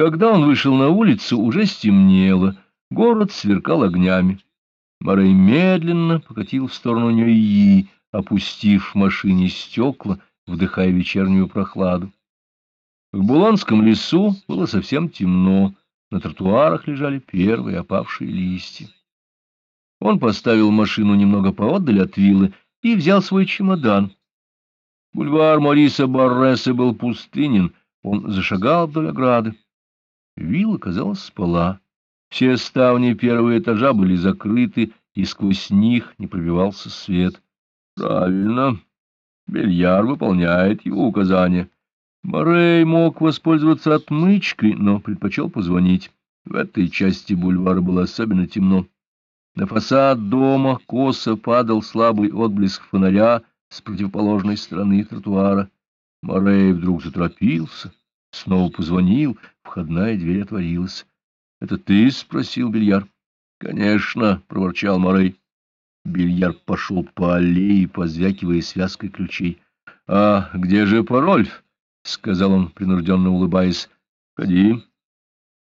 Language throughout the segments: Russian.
Когда он вышел на улицу, уже стемнело, город сверкал огнями. Морей медленно покатил в сторону Ньюи, опустив в машине стекла, вдыхая вечернюю прохладу. В Буланском лесу было совсем темно, на тротуарах лежали первые опавшие листья. Он поставил машину немного поотдаль от виллы и взял свой чемодан. Бульвар Мориса Барреса был пустынен, он зашагал вдоль ограды. Вилла, казалось, спала. Все ставни первого этажа были закрыты, и сквозь них не пробивался свет. Правильно. Бельяр выполняет его указания. Морей мог воспользоваться отмычкой, но предпочел позвонить. В этой части бульвара было особенно темно. На фасад дома косо падал слабый отблеск фонаря с противоположной стороны тротуара. Морей вдруг заторопился, снова позвонил, входная дверь отворилась. — Это ты? — спросил Бильяр. — Конечно, — проворчал Морей. Бильяр пошел по аллее, позвякивая связкой ключей. — А где же пароль? — сказал он, принужденно улыбаясь. — Ходи.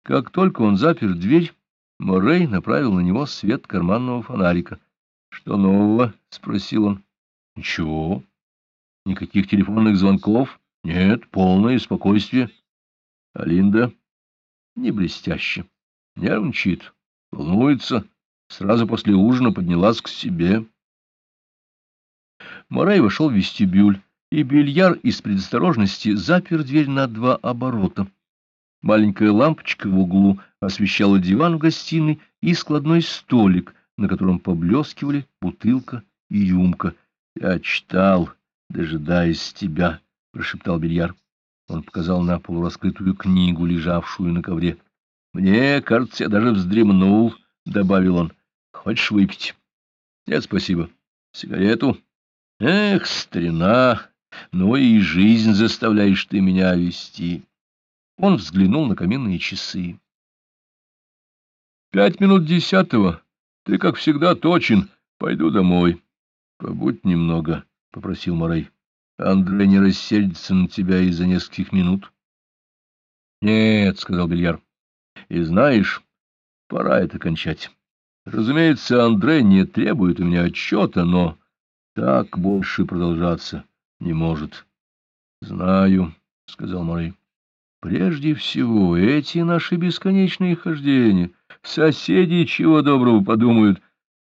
Как только он запер дверь, Морей направил на него свет карманного фонарика. — Что нового? — спросил он. — Ничего. Никаких телефонных звонков? Нет, полное спокойствие. А Линда? Не блестяще. Нервничает, волнуется. Сразу после ужина поднялась к себе. Морей вошел в вестибюль, и бильяр из предосторожности запер дверь на два оборота. Маленькая лампочка в углу освещала диван в гостиной и складной столик, на котором поблескивали бутылка и рюмка. — Я читал, дожидаясь тебя, — прошептал бильяр. Он показал на полураскрытую книгу, лежавшую на ковре. — Мне, кажется, я даже вздремнул, — добавил он. — Хочешь выпить? — Нет, спасибо. — Сигарету? — Эх, старина, ну и жизнь заставляешь ты меня вести. Он взглянул на каминные часы. — Пять минут десятого. Ты, как всегда, точен. Пойду домой. — Побудь немного, — попросил Морей. Андрей не рассердится на тебя из-за нескольких минут. — Нет, — сказал Бильяр. — И знаешь, пора это кончать. Разумеется, Андрей не требует у меня отчета, но так больше продолжаться не может. — Знаю, — сказал Морей. Прежде всего, эти наши бесконечные хождения, соседи чего доброго подумают.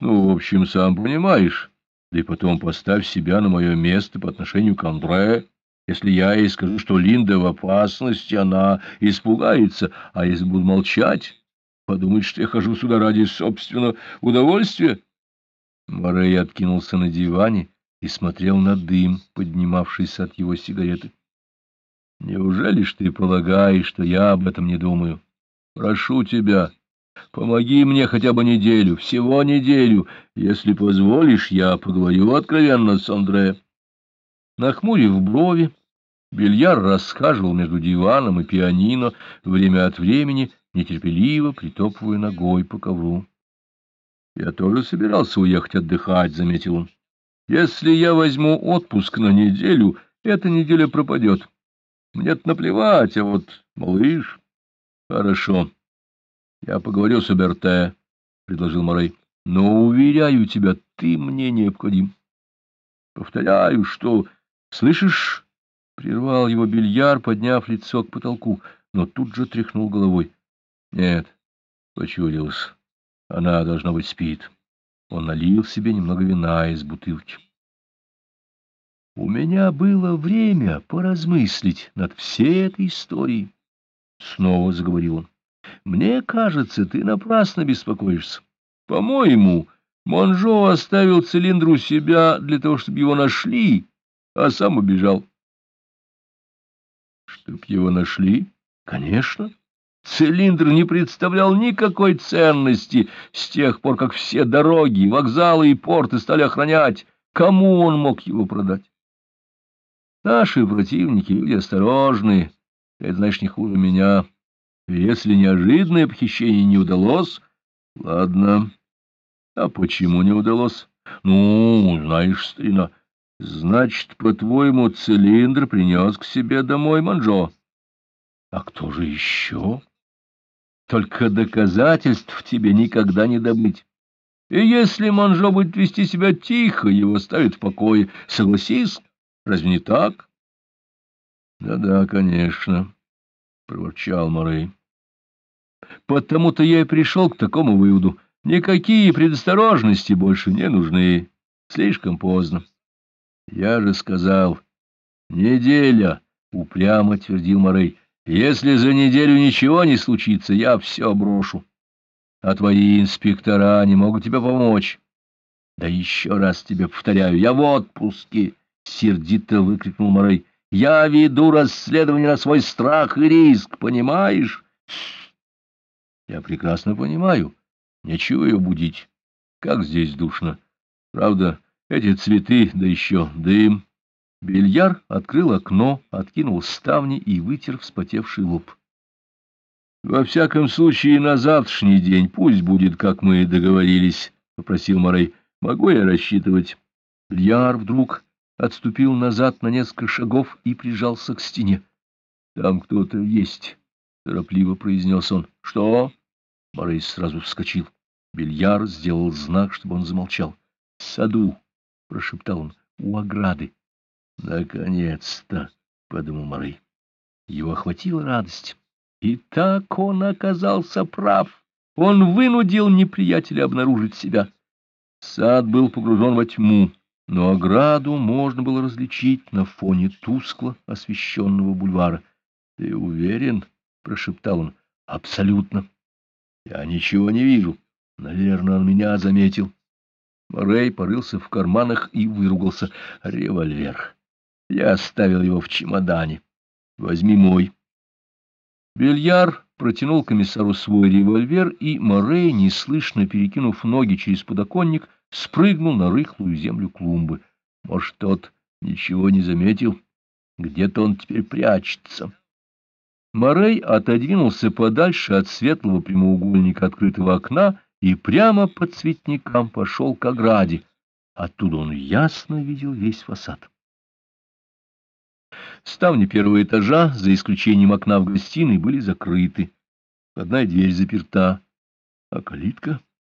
Ну, в общем, сам понимаешь. Да и потом поставь себя на мое место по отношению к Андре. Если я ей скажу, что Линда в опасности, она испугается, а если буду молчать, подумает, что я хожу сюда ради собственного удовольствия. Морей откинулся на диване и смотрел на дым, поднимавшийся от его сигареты. Неужели ж ты полагаешь, что я об этом не думаю? Прошу тебя, помоги мне хотя бы неделю, всего неделю. Если позволишь, я поговорю откровенно с Андре. Нахмурив брови, Бильяр расхаживал между диваном и пианино, время от времени нетерпеливо притопывая ногой по ковру. — Я тоже собирался уехать отдыхать, — заметил он. — Если я возьму отпуск на неделю, эта неделя пропадет. Мне-то наплевать, а вот малыш... Хорошо. Я поговорю с Аберте, — предложил Морей. Но, уверяю тебя, ты мне необходим. Повторяю, что... Слышишь? Прервал его бильяр, подняв лицо к потолку, но тут же тряхнул головой. Нет, почудилось. Она, должно быть, спит. Он налил себе немного вина из бутылки. У меня было время поразмыслить над всей этой историей. Снова заговорил он. Мне кажется, ты напрасно беспокоишься. По-моему, Монжо оставил цилиндр у себя для того, чтобы его нашли, а сам убежал. Чтоб его нашли? Конечно. Цилиндр не представлял никакой ценности с тех пор, как все дороги, вокзалы и порты стали охранять. Кому он мог его продать? Наши противники люди осторожные, это, знаешь, не хуже меня. Если неожиданное похищение не удалось... Ладно. А почему не удалось? Ну, знаешь, старина, значит, по-твоему, цилиндр принес к себе домой Манжо. А кто же еще? Только доказательств тебе никогда не добыть. И если Манжо будет вести себя тихо, его ставят в покое. Согласись, разве не так? Да — Да-да, конечно, — проворчал Морей. — Потому-то я и пришел к такому выводу. Никакие предосторожности больше не нужны. Слишком поздно. — Я же сказал. — Неделя, — упрямо твердил Морей. — Если за неделю ничего не случится, я все брошу а твои инспектора не могут тебе помочь. — Да еще раз тебе повторяю, я в отпуске! — сердито выкрикнул Морей. — Я веду расследование на свой страх и риск, понимаешь? — Я прекрасно понимаю. Нечего ее будить. Как здесь душно. Правда, эти цветы, да еще дым. Бельяр открыл окно, откинул ставни и вытер вспотевший лоб. Во всяком случае, на завтрашний день пусть будет, как мы договорились, — попросил Морей. — Могу я рассчитывать? Льяр вдруг отступил назад на несколько шагов и прижался к стене. — Там кто-то есть, — торопливо произнес он. — Что? Морей сразу вскочил. Бельяр сделал знак, чтобы он замолчал. — В саду, — прошептал он, — у ограды. — Наконец-то, — подумал Морей. Его охватила радость. И так он оказался прав. Он вынудил неприятеля обнаружить себя. Сад был погружен во тьму, но ограду можно было различить на фоне тускло освещенного бульвара. — Ты уверен? — прошептал он. — Абсолютно. — Я ничего не вижу. Наверное, он меня заметил. Морей порылся в карманах и выругался. — Револьвер. Я оставил его в чемодане. Возьми мой. Бельяр протянул комиссару свой револьвер, и Морей, неслышно перекинув ноги через подоконник, спрыгнул на рыхлую землю клумбы. Может, тот ничего не заметил? Где-то он теперь прячется. Морей отодвинулся подальше от светлого прямоугольника открытого окна и прямо по цветникам пошел к ограде. Оттуда он ясно видел весь фасад. Ставни первого этажа, за исключением окна в гостиной, были закрыты. Одна дверь заперта. А калитка?